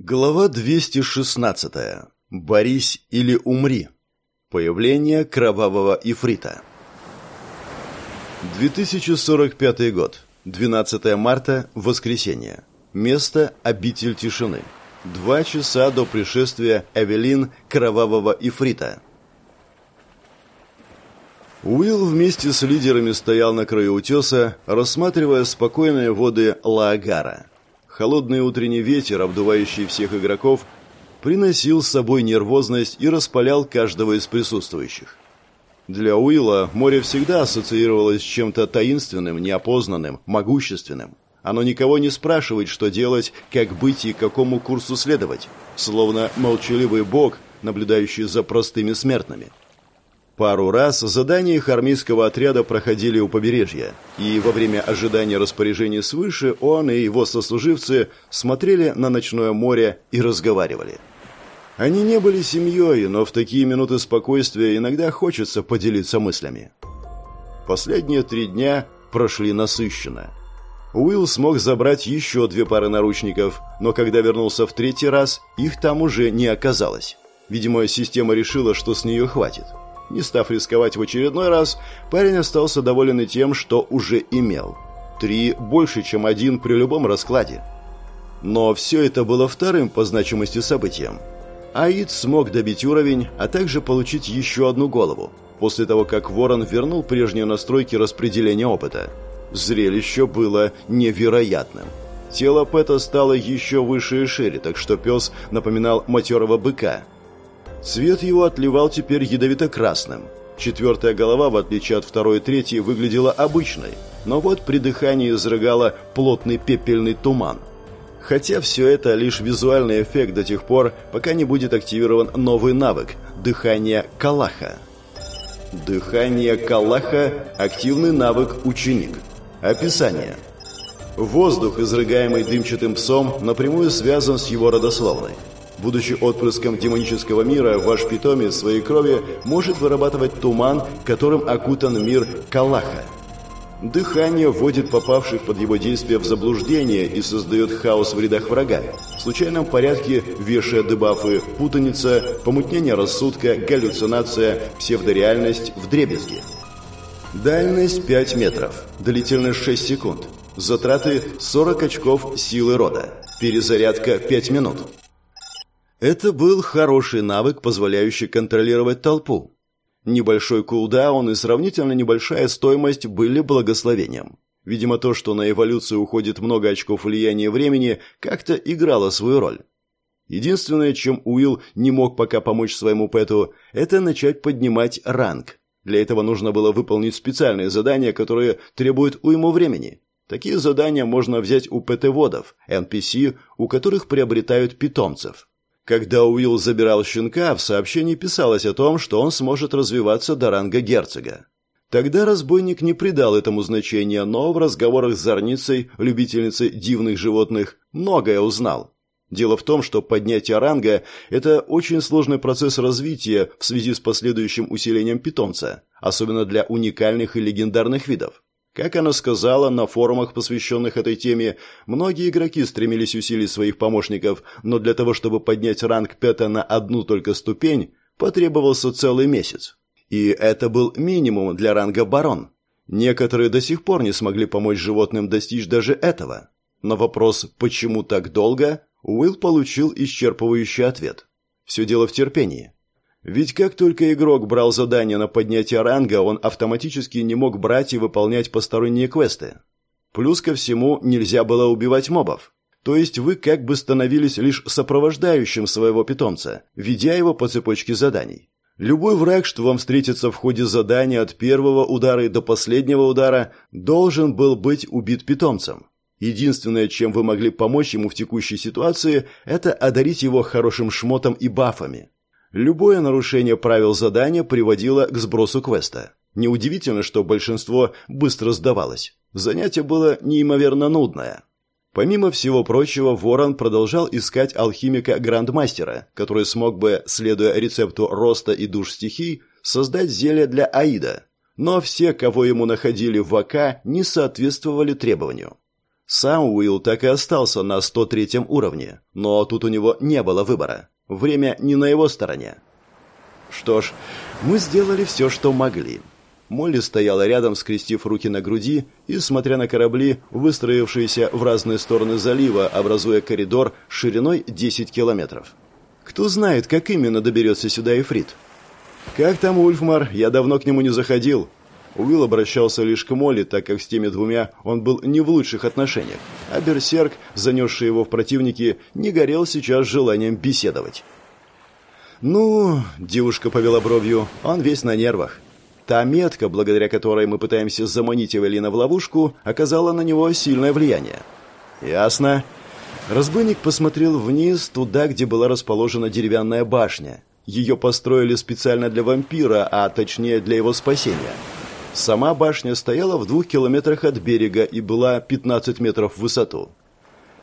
Глава 216. Борись или умри. Появление кровавого ифрита. 2045 год. 12 марта. Воскресенье. Место – обитель тишины. Два часа до пришествия Эвелин кровавого ифрита. Уилл вместе с лидерами стоял на краю утеса, рассматривая спокойные воды Лаагара. Холодный утренний ветер, обдувающий всех игроков, приносил с собой нервозность и распалял каждого из присутствующих. Для Уилла море всегда ассоциировалось с чем-то таинственным, неопознанным, могущественным. Оно никого не спрашивает, что делать, как быть и какому курсу следовать, словно молчаливый бог, наблюдающий за простыми смертными. Пару раз задания их армейского отряда проходили у побережья, и во время ожидания распоряжений свыше он и его сослуживцы смотрели на ночное море и разговаривали. Они не были семьей, но в такие минуты спокойствия иногда хочется поделиться мыслями. Последние три дня прошли насыщенно. Уилл смог забрать еще две пары наручников, но когда вернулся в третий раз, их там уже не оказалось. Видимо, система решила, что с нее хватит. Не став рисковать в очередной раз, парень остался доволен и тем, что уже имел. Три больше, чем один при любом раскладе. Но все это было вторым по значимости событием. Аид смог добить уровень, а также получить еще одну голову, после того, как Ворон вернул прежние настройки распределения опыта. Зрелище было невероятным. Тело Пэта стало еще выше и шире, так что пес напоминал матерого быка – Цвет его отливал теперь ядовито-красным. Четвертая голова, в отличие от второй и третьей, выглядела обычной, но вот при дыхании изрыгала плотный пепельный туман. Хотя все это лишь визуальный эффект до тех пор, пока не будет активирован новый навык – дыхание Калаха. Дыхание Калаха – активный навык «Ученик». Описание. Воздух, изрыгаемый дымчатым псом, напрямую связан с его родословной. Будучи отпрыском демонического мира, ваш питомец своей крови может вырабатывать туман, которым окутан мир Калаха. Дыхание вводит попавших под его действие в заблуждение и создает хаос в рядах врага. В случайном порядке вешая дебафы путаница, помутнение рассудка, галлюцинация, псевдореальность в дребезге. Дальность 5 метров. Длительность 6 секунд. Затраты 40 очков силы рода. Перезарядка 5 минут. Это был хороший навык, позволяющий контролировать толпу. Небольшой кулдаун и сравнительно небольшая стоимость были благословением. Видимо, то, что на эволюцию уходит много очков влияния времени, как-то играло свою роль. Единственное, чем Уилл не мог пока помочь своему пэту, это начать поднимать ранг. Для этого нужно было выполнить специальные задания, которые требуют уйму времени. Такие задания можно взять у ПТ-водов, NPC, у которых приобретают питомцев. Когда Уилл забирал щенка, в сообщении писалось о том, что он сможет развиваться до ранга герцога. Тогда разбойник не придал этому значения, но в разговорах с Зорницей, любительницей дивных животных, многое узнал. Дело в том, что поднятие ранга – это очень сложный процесс развития в связи с последующим усилением питомца, особенно для уникальных и легендарных видов. Как она сказала на форумах, посвященных этой теме, многие игроки стремились усилить своих помощников, но для того, чтобы поднять ранг Пэта на одну только ступень, потребовался целый месяц. И это был минимум для ранга барон. Некоторые до сих пор не смогли помочь животным достичь даже этого. На вопрос «почему так долго?» Уилл получил исчерпывающий ответ. Все дело в терпении. Ведь как только игрок брал задание на поднятие ранга, он автоматически не мог брать и выполнять посторонние квесты. Плюс ко всему, нельзя было убивать мобов. То есть вы как бы становились лишь сопровождающим своего питомца, ведя его по цепочке заданий. Любой враг, что вам встретится в ходе задания от первого удара и до последнего удара, должен был быть убит питомцем. Единственное, чем вы могли помочь ему в текущей ситуации, это одарить его хорошим шмотом и бафами. Любое нарушение правил задания приводило к сбросу квеста. Неудивительно, что большинство быстро сдавалось. Занятие было неимоверно нудное. Помимо всего прочего, Ворон продолжал искать алхимика-грандмастера, который смог бы, следуя рецепту роста и душ стихий, создать зелье для Аида. Но все, кого ему находили в ВК, не соответствовали требованию. Сам Уилл так и остался на 103 уровне, но тут у него не было выбора. Время не на его стороне. Что ж, мы сделали все, что могли. Молли стояла рядом, скрестив руки на груди и смотря на корабли, выстроившиеся в разные стороны залива, образуя коридор шириной 10 километров. Кто знает, как именно доберется сюда Эфрит? «Как там Ульфмар? Я давно к нему не заходил». Уилл обращался лишь к Молли, так как с теми двумя он был не в лучших отношениях, а Берсерк, занесший его в противники, не горел сейчас желанием беседовать. «Ну...» — девушка повела бровью. «Он весь на нервах. Та метка, благодаря которой мы пытаемся заманить Эвелина в ловушку, оказала на него сильное влияние». «Ясно». Разбойник посмотрел вниз, туда, где была расположена деревянная башня. Ее построили специально для вампира, а точнее для его спасения. Сама башня стояла в двух километрах от берега и была 15 метров в высоту.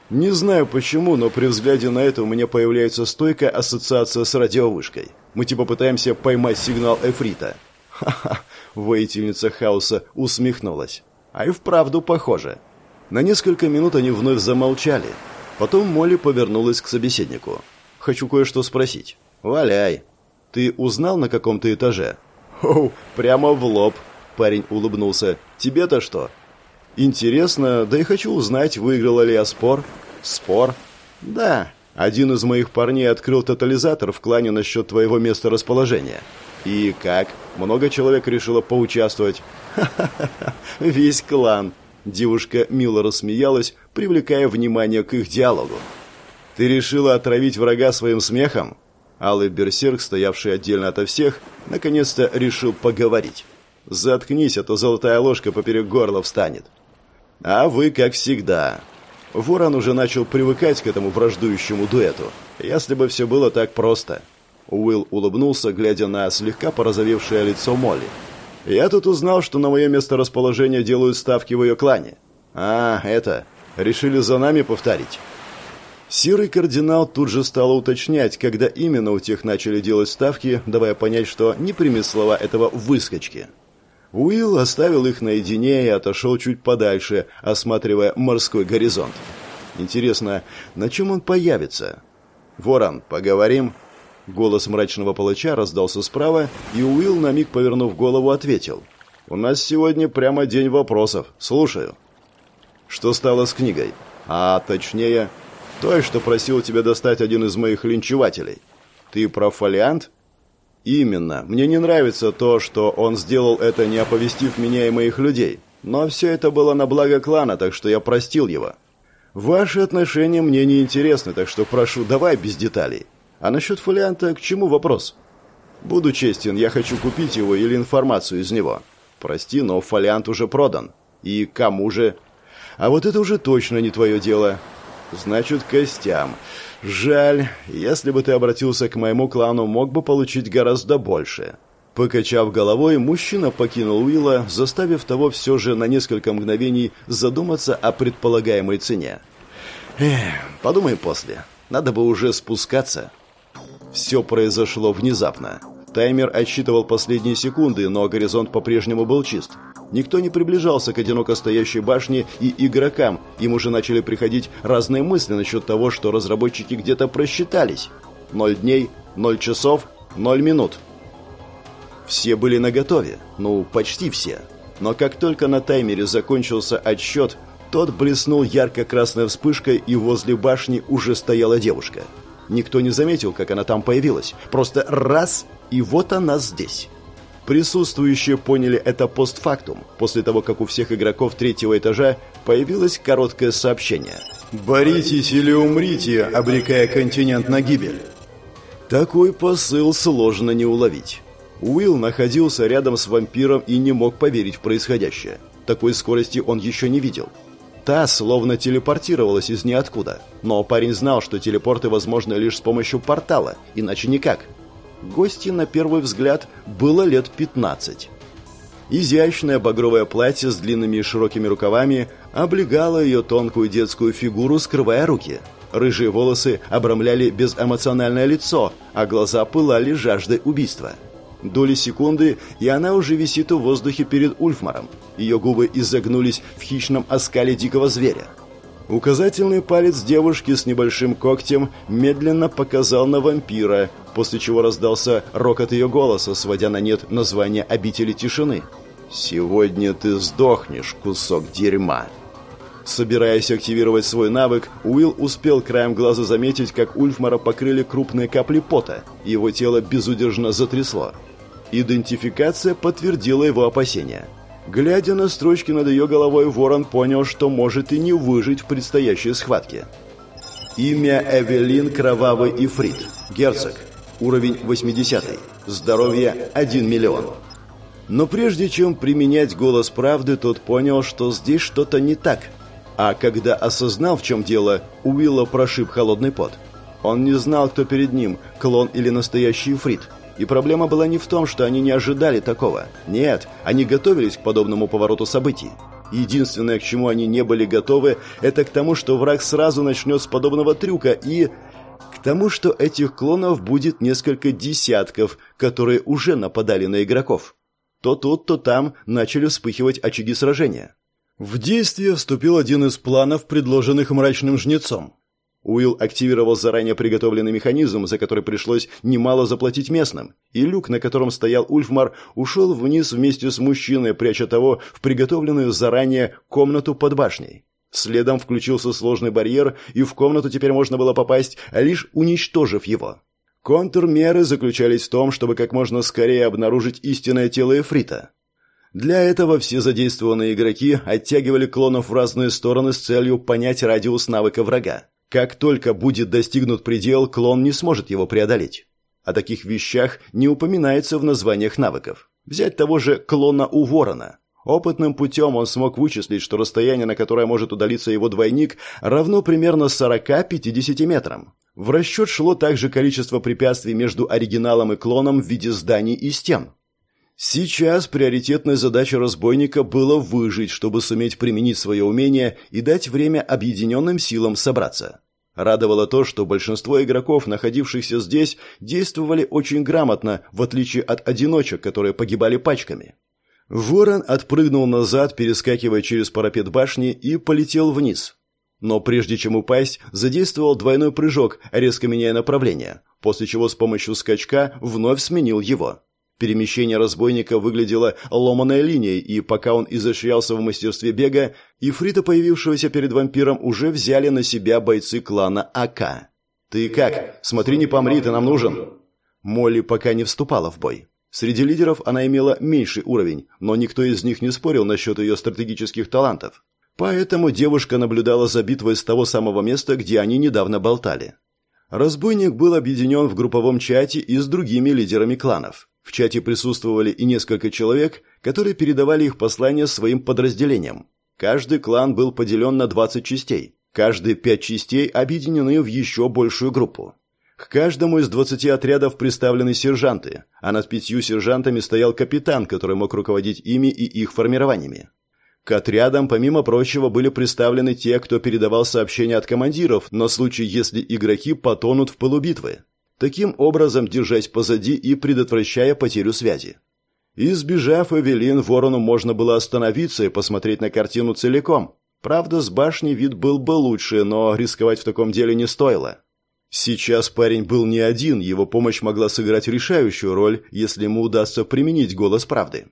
Не знаю почему, но при взгляде на это у меня появляется стойкая ассоциация с радиовышкой. Мы типа пытаемся поймать сигнал Эфрита. Ха-ха, воительница хаоса усмехнулась. А и вправду похоже. На несколько минут они вновь замолчали. Потом Молли повернулась к собеседнику. «Хочу кое-что спросить». «Валяй». «Ты узнал на каком-то этаже?» «Оу, прямо в лоб», — парень улыбнулся. «Тебе-то что?» «Интересно, да и хочу узнать, выиграла ли я спор». «Спор?» «Да. Один из моих парней открыл тотализатор в клане насчет твоего места расположения». «И как? Много человек решило поучаствовать?» «Ха-ха-ха! Весь клан!» Девушка мило рассмеялась, привлекая внимание к их диалогу. «Ты решила отравить врага своим смехом?» Алый берсерк, стоявший отдельно ото всех, наконец-то решил поговорить. «Заткнись, а то золотая ложка поперек горла встанет». «А вы, как всегда». Ворон уже начал привыкать к этому враждующему дуэту. Если бы все было так просто. Уилл улыбнулся, глядя на слегка порозовевшее лицо Молли. «Я тут узнал, что на мое месторасположение делают ставки в ее клане». «А, это... Решили за нами повторить?» Серый кардинал тут же стал уточнять, когда именно у тех начали делать ставки, давая понять, что не примет слова этого выскочки. Уилл оставил их наедине и отошел чуть подальше, осматривая морской горизонт. Интересно, на чем он появится? «Ворон, поговорим?» Голос мрачного палача раздался справа, и Уилл, на миг повернув голову, ответил. «У нас сегодня прямо день вопросов. Слушаю». «Что стало с книгой?» «А, точнее, той, что просил тебя достать один из моих линчевателей. Ты про фолиант? Именно. Мне не нравится то, что он сделал это, не оповестив меня и моих людей. Но все это было на благо клана, так что я простил его. Ваши отношения мне не интересны, так что прошу, давай без деталей. А насчет фолианта, к чему вопрос? Буду честен, я хочу купить его или информацию из него. Прости, но фолиант уже продан. И кому же? А вот это уже точно не твое дело. Значит, костям. Жаль, если бы ты обратился к моему клану, мог бы получить гораздо больше. Покачав головой, мужчина покинул Уилла, заставив того все же на несколько мгновений задуматься о предполагаемой цене. Эх, подумай после. Надо бы уже спускаться. Все произошло внезапно. Таймер отсчитывал последние секунды, но горизонт по-прежнему был чист. Никто не приближался к одиноко стоящей башне и игрокам. Им уже начали приходить разные мысли насчет того, что разработчики где-то просчитались. Ноль дней, ноль часов, ноль минут. Все были наготове. Ну, почти все. Но как только на таймере закончился отсчет, тот блеснул ярко-красной вспышкой, и возле башни уже стояла девушка. Никто не заметил, как она там появилась. Просто раз, и вот она здесь. Присутствующие поняли это постфактум, после того, как у всех игроков третьего этажа появилось короткое сообщение. «Боритесь или умрите, обрекая континент на гибель». Такой посыл сложно не уловить. Уилл находился рядом с вампиром и не мог поверить в происходящее. Такой скорости он еще не видел. Та словно телепортировалась из ниоткуда. Но парень знал, что телепорты возможны лишь с помощью портала, иначе никак – Гости, на первый взгляд, было лет 15. Изящное багровое платье с длинными и широкими рукавами облегало ее тонкую детскую фигуру, скрывая руки. Рыжие волосы обрамляли безэмоциональное лицо, а глаза пылали жаждой убийства. Доли секунды, и она уже висит в воздухе перед Ульфмаром. Ее губы изогнулись в хищном оскале дикого зверя. Указательный палец девушки с небольшим когтем медленно показал на вампира, после чего раздался рокот ее голоса, сводя на нет название обители тишины. «Сегодня ты сдохнешь, кусок дерьма!» Собираясь активировать свой навык, Уилл успел краем глаза заметить, как Ульфмара покрыли крупные капли пота, его тело безудержно затрясло. Идентификация подтвердила его опасения. Глядя на строчки над ее головой, Ворон понял, что может и не выжить в предстоящей схватке. Имя Эвелин Кровавый Ифрит. Герцог. Уровень 80. Здоровье 1 миллион. Но прежде чем применять голос правды, тот понял, что здесь что-то не так – а когда осознал, в чем дело, Уилла прошиб холодный пот. Он не знал, кто перед ним, клон или настоящий Фрид. И проблема была не в том, что они не ожидали такого. Нет, они готовились к подобному повороту событий. Единственное, к чему они не были готовы, это к тому, что враг сразу начнет с подобного трюка и... К тому, что этих клонов будет несколько десятков, которые уже нападали на игроков. То тут, то там начали вспыхивать очаги сражения. В действие вступил один из планов, предложенных мрачным жнецом. Уилл активировал заранее приготовленный механизм, за который пришлось немало заплатить местным, и люк, на котором стоял Ульфмар, ушел вниз вместе с мужчиной, пряча того в приготовленную заранее комнату под башней. Следом включился сложный барьер, и в комнату теперь можно было попасть, лишь уничтожив его. Контрмеры заключались в том, чтобы как можно скорее обнаружить истинное тело Эфрита. Для этого все задействованные игроки оттягивали клонов в разные стороны с целью понять радиус навыка врага. Как только будет достигнут предел, клон не сможет его преодолеть. О таких вещах не упоминается в названиях навыков. Взять того же клона у ворона. Опытным путем он смог вычислить, что расстояние, на которое может удалиться его двойник, равно примерно 40-50 метрам. В расчет шло также количество препятствий между оригиналом и клоном в виде зданий и стен. Сейчас приоритетной задачей разбойника было выжить, чтобы суметь применить свое умение и дать время объединенным силам собраться. Радовало то, что большинство игроков, находившихся здесь, действовали очень грамотно, в отличие от одиночек, которые погибали пачками. Ворон отпрыгнул назад, перескакивая через парапет башни, и полетел вниз. Но прежде чем упасть, задействовал двойной прыжок, резко меняя направление, после чего с помощью скачка вновь сменил его. Перемещение разбойника выглядело ломаной линией, и пока он изощрялся в мастерстве бега, Ифрита, появившегося перед вампиром, уже взяли на себя бойцы клана АК. «Ты как? Смотри, не помри, ты нам нужен!» Молли пока не вступала в бой. Среди лидеров она имела меньший уровень, но никто из них не спорил насчет ее стратегических талантов. Поэтому девушка наблюдала за битвой с того самого места, где они недавно болтали. Разбойник был объединен в групповом чате и с другими лидерами кланов. В чате присутствовали и несколько человек, которые передавали их послания своим подразделениям. Каждый клан был поделен на 20 частей. Каждые пять частей объединены в еще большую группу. К каждому из 20 отрядов представлены сержанты, а над пятью сержантами стоял капитан, который мог руководить ими и их формированиями. К отрядам, помимо прочего, были представлены те, кто передавал сообщения от командиров на случай, если игроки потонут в полубитвы таким образом держась позади и предотвращая потерю связи. Избежав Эвелин, Ворону можно было остановиться и посмотреть на картину целиком. Правда, с башни вид был бы лучше, но рисковать в таком деле не стоило. Сейчас парень был не один, его помощь могла сыграть решающую роль, если ему удастся применить голос правды.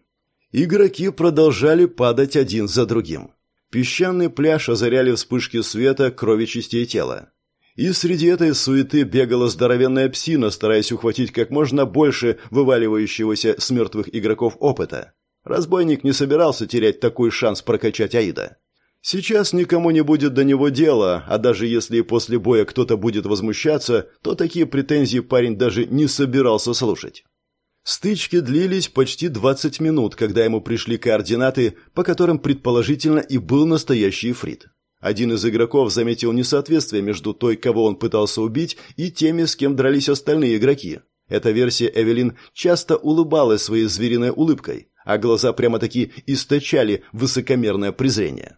Игроки продолжали падать один за другим. Песчаный пляж озаряли вспышки света, крови частей тела. И среди этой суеты бегала здоровенная псина, стараясь ухватить как можно больше вываливающегося с мертвых игроков опыта. Разбойник не собирался терять такой шанс прокачать Аида. Сейчас никому не будет до него дела, а даже если после боя кто-то будет возмущаться, то такие претензии парень даже не собирался слушать. Стычки длились почти 20 минут, когда ему пришли координаты, по которым предположительно и был настоящий Фрид. Один из игроков заметил несоответствие между той, кого он пытался убить, и теми, с кем дрались остальные игроки. Эта версия Эвелин часто улыбалась своей звериной улыбкой, а глаза прямо-таки источали высокомерное презрение.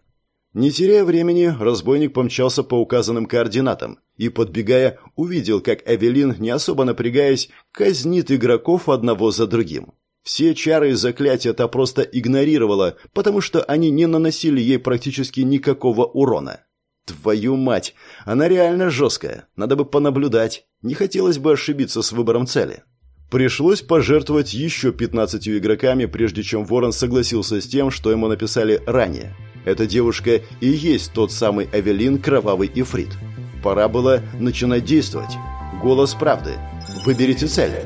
Не теряя времени, разбойник помчался по указанным координатам и, подбегая, увидел, как Эвелин, не особо напрягаясь, казнит игроков одного за другим. Все чары и заклятия та просто игнорировала, потому что они не наносили ей практически никакого урона. Твою мать! Она реально жесткая. Надо бы понаблюдать. Не хотелось бы ошибиться с выбором цели. Пришлось пожертвовать еще 15 игроками, прежде чем Ворон согласился с тем, что ему написали ранее. Эта девушка и есть тот самый Авелин Кровавый Ифрит. Пора было начинать действовать. Голос правды. Выберите цели.